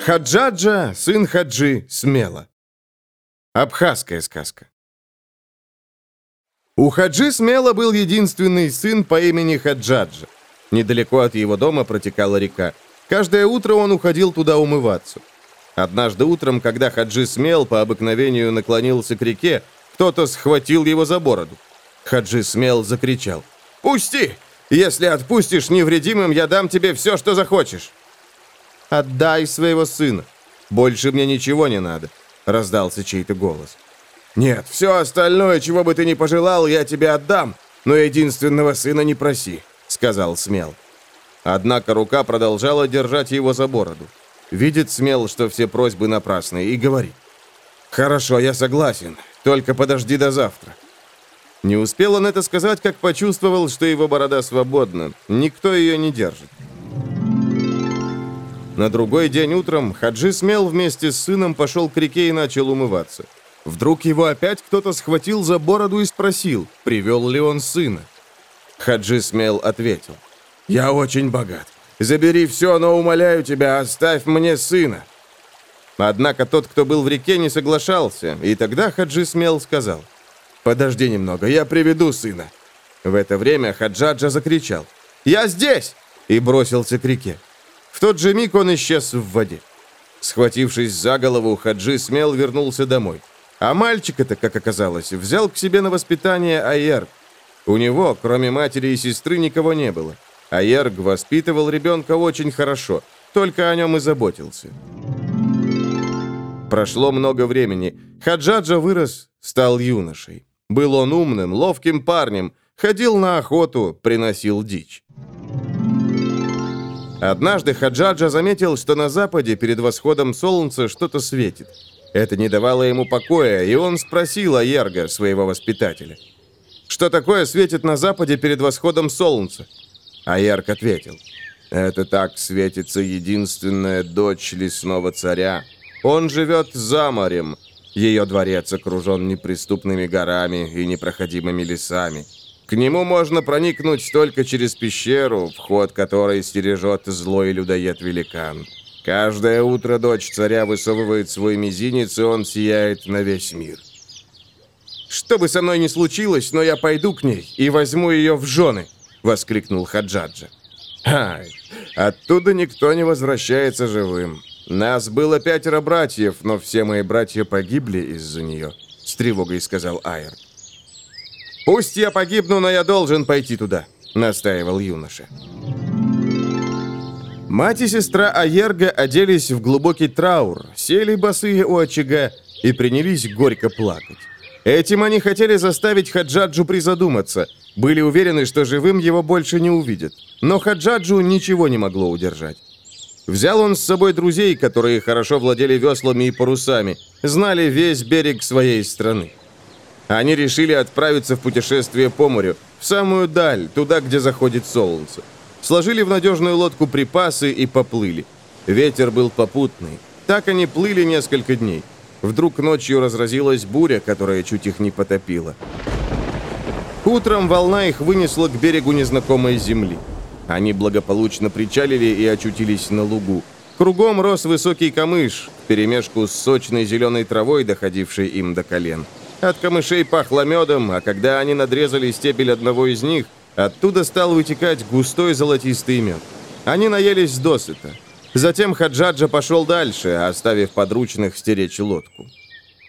Хаджаджа, сын Хаджи, смело. Абхазская сказка. У Хаджи Смела был единственный сын по имени Хаджаджа. Недалеко от его дома протекала река. Каждое утро он уходил туда умываться. Однажды утром, когда Хаджи Смел по обыкновению наклонился к реке, кто-то схватил его за бороду. Хаджи Смел закричал. «Пусти! Если отпустишь невредимым, я дам тебе все, что захочешь». «Отдай своего сына. Больше мне ничего не надо», — раздался чей-то голос. «Нет, все остальное, чего бы ты ни пожелал, я тебе отдам, но единственного сына не проси», — сказал Смел. Однако рука продолжала держать его за бороду. Видит Смел, что все просьбы напрасны, и говорит. «Хорошо, я согласен, только подожди до завтра». Не успел он это сказать, как почувствовал, что его борода свободна. Никто ее не держит. На другой день утром Хаджи Смел вместе с сыном пошел к реке и начал умываться. Вдруг его опять кто-то схватил за бороду и спросил, привел ли он сына. Хаджи Смел ответил, «Я очень богат. Забери все, но умоляю тебя, оставь мне сына». Однако тот, кто был в реке, не соглашался, и тогда Хаджи Смел сказал, «Подожди немного, я приведу сына». В это время Хаджаджа закричал, «Я здесь!» и бросился к реке. В тот же миг он исчез в воде. Схватившись за голову, Хаджи смел вернулся домой. А мальчик это, как оказалось, взял к себе на воспитание Айерг. У него, кроме матери и сестры, никого не было. Айерг воспитывал ребенка очень хорошо, только о нем и заботился. Прошло много времени. Хаджаджа вырос, стал юношей. Был он умным, ловким парнем, ходил на охоту, приносил дичь. Однажды Хаджаджа заметил, что на западе перед восходом солнца что-то светит. Это не давало ему покоя, и он спросил Аерга, своего воспитателя. «Что такое светит на западе перед восходом солнца?» Аерг ответил. «Это так светится единственная дочь лесного царя. Он живет за морем. Ее дворец окружен неприступными горами и непроходимыми лесами. К нему можно проникнуть только через пещеру, вход которой стережет злой людоед-великан. Каждое утро дочь царя высовывает свой мизинец, и он сияет на весь мир. «Что бы со мной ни случилось, но я пойду к ней и возьму ее в жены!» — воскликнул Хаджаджа. «Ай, оттуда никто не возвращается живым. Нас было пятеро братьев, но все мои братья погибли из-за нее», — с тревогой сказал Айр. «Пусть я погибну, но я должен пойти туда», — настаивал юноша. Мать и сестра Аерга оделись в глубокий траур, сели босые у очага и принялись горько плакать. Этим они хотели заставить Хаджаджу призадуматься, были уверены, что живым его больше не увидят. Но Хаджаджу ничего не могло удержать. Взял он с собой друзей, которые хорошо владели веслами и парусами, знали весь берег своей страны. Они решили отправиться в путешествие по морю, в самую даль, туда, где заходит солнце. Сложили в надежную лодку припасы и поплыли. Ветер был попутный. Так они плыли несколько дней. Вдруг ночью разразилась буря, которая чуть их не потопила. Утром волна их вынесла к берегу незнакомой земли. Они благополучно причалили и очутились на лугу. Кругом рос высокий камыш, перемешку с сочной зеленой травой, доходившей им до колен. От камышей пахло медом, а когда они надрезали стебель одного из них, оттуда стал вытекать густой золотистый мед. Они наелись досыта. Затем Хаджаджа пошел дальше, оставив подручных стеречь лодку.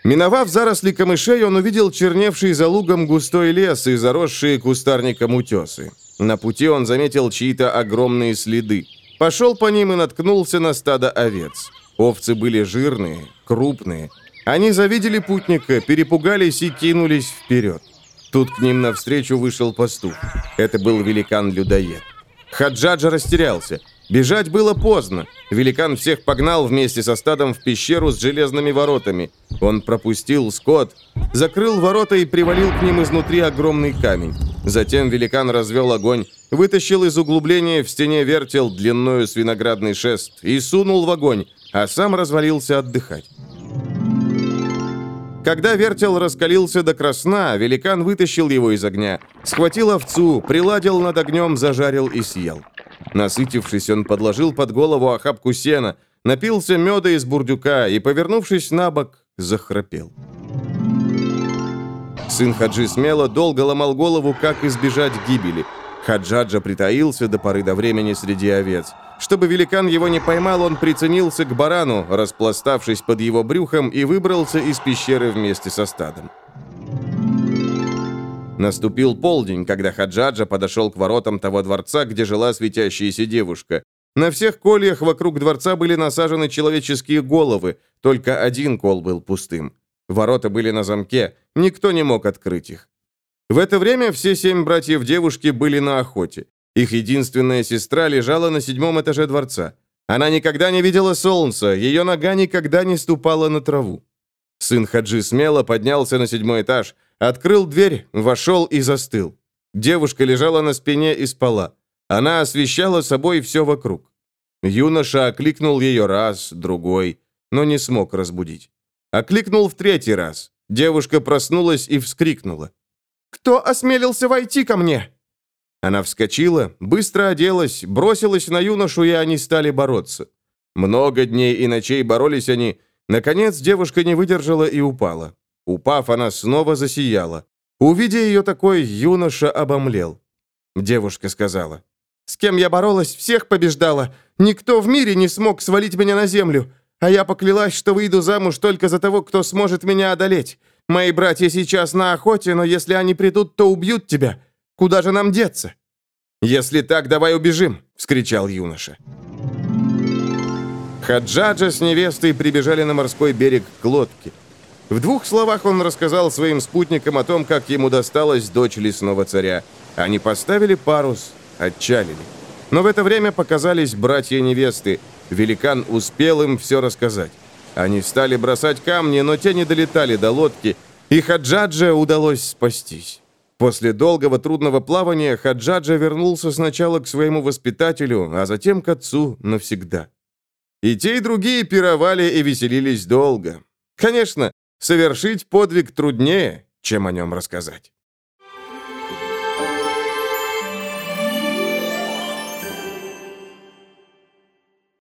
Миновав заросли камышей, он увидел черневший за лугом густой лес и заросшие кустарником утесы. На пути он заметил чьи-то огромные следы. Пошел по ним и наткнулся на стадо овец. Овцы были жирные, крупные, они завидели путника, перепугались и кинулись вперед. Тут к ним навстречу вышел пастух. Это был великан-людоед. Хаджаджа растерялся. Бежать было поздно. Великан всех погнал вместе со стадом в пещеру с железными воротами. Он пропустил скот, закрыл ворота и привалил к ним изнутри огромный камень. Затем великан развел огонь, вытащил из углубления в стене вертел длинную с виноградный шест и сунул в огонь, а сам развалился отдыхать. Когда вертел раскалился до красна, великан вытащил его из огня, схватил овцу, приладил над огнем, зажарил и съел. Насытившись, он подложил под голову охапку сена, напился меда из бурдюка и, повернувшись на бок, захрапел. Сын Хаджи смело долго ломал голову, как избежать гибели. Хаджаджа притаился до поры до времени среди овец. Чтобы великан его не поймал, он приценился к барану, распластавшись под его брюхом, и выбрался из пещеры вместе со стадом. Наступил полдень, когда Хаджаджа подошел к воротам того дворца, где жила светящаяся девушка. На всех кольях вокруг дворца были насажены человеческие головы, только один кол был пустым. Ворота были на замке, никто не мог открыть их. В это время все семь братьев девушки были на охоте. Их единственная сестра лежала на седьмом этаже дворца. Она никогда не видела солнца, ее нога никогда не ступала на траву. Сын Хаджи смело поднялся на седьмой этаж, Открыл дверь, вошел и застыл. Девушка лежала на спине и спала. Она освещала собой все вокруг. Юноша окликнул ее раз, другой, но не смог разбудить. Окликнул в третий раз. Девушка проснулась и вскрикнула. «Кто осмелился войти ко мне?» Она вскочила, быстро оделась, бросилась на юношу, и они стали бороться. Много дней и ночей боролись они. Наконец девушка не выдержала и упала. Упав, она снова засияла. Увидя ее такой, юноша обомлел. Девушка сказала, «С кем я боролась, всех побеждала. Никто в мире не смог свалить меня на землю. А я поклялась, что выйду замуж только за того, кто сможет меня одолеть. Мои братья сейчас на охоте, но если они придут, то убьют тебя. Куда же нам деться?» «Если так, давай убежим!» — вскричал юноша. Хаджаджа с невестой прибежали на морской берег к лодке. В двух словах он рассказал своим спутникам о том, как ему досталась дочь лесного царя. Они поставили парус, отчалили. Но в это время показались братья-невесты. Великан успел им все рассказать. Они стали бросать камни, но те не долетали до лодки, и Хаджаджа удалось спастись. После долгого трудного плавания Хаджаджа вернулся сначала к своему воспитателю, а затем к отцу навсегда. И те, и другие пировали и веселились долго. Конечно, Совершить подвиг труднее, чем о нем рассказать.